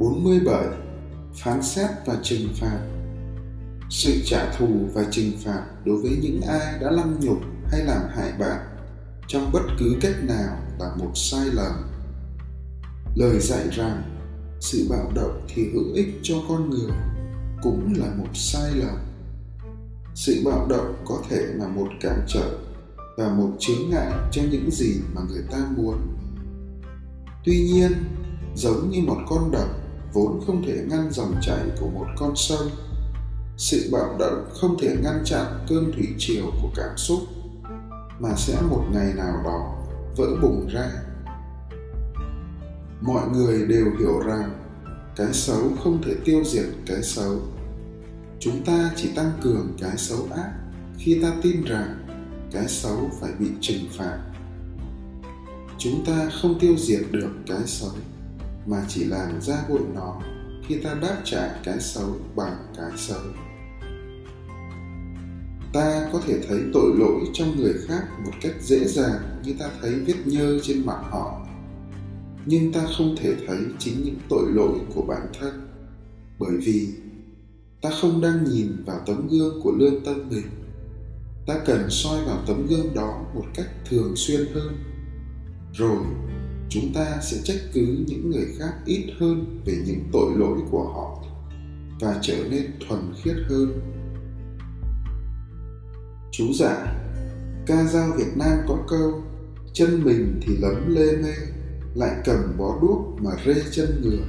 47. Phán xét và trừng phạt Sự trả thù và trừng phạt đối với những ai đã lăng nhục hay làm hại bạn trong bất cứ cách nào là một sai lầm. Lời dạy rằng sự bạo động thì hữu ích cho con người cũng là một sai lầm. Sự bạo động có thể là một cản trở và một chướng ngại cho những gì mà người ta muốn. Tuy nhiên, giống như một con đập vốn không thể ngăn dòng chảy của một con sông. Sự bạo động không thể ngăn chặn cơn thủy triều của cảm xúc, mà sẽ một ngày nào đó vỡ bùng ra. Mọi người đều hiểu rằng cái xấu không thể tiêu diệt cái xấu. Chúng ta chỉ tăng cường cái xấu ác khi ta tin rằng cái xấu phải bị trừng phạt. Chúng ta không tiêu diệt được cái xấu mà chỉ làm ra bụi nó khi ta đáp trả cái xấu bằng cái xấu. Ta có thể thấy tội lỗi trong người khác một cách dễ dàng như ta thấy vết nhơ trên mặt họ. Nhưng ta không thể thấy chính những tội lỗi của bản thân, bởi vì ta không đang nhìn vào tấm gương của lương tâm mình. Ta cần soi vào tấm gương đó một cách thường xuyên hơn. Rồi chúng ta sẽ trách cứ những người khác ít hơn về những tội lỗi của họ và trở nên thuần khiết hơn. Chú giải ca dao việt nam có câu, chân mình thì lấm lê mê, lại cầm bó đuốc mà rê chân người.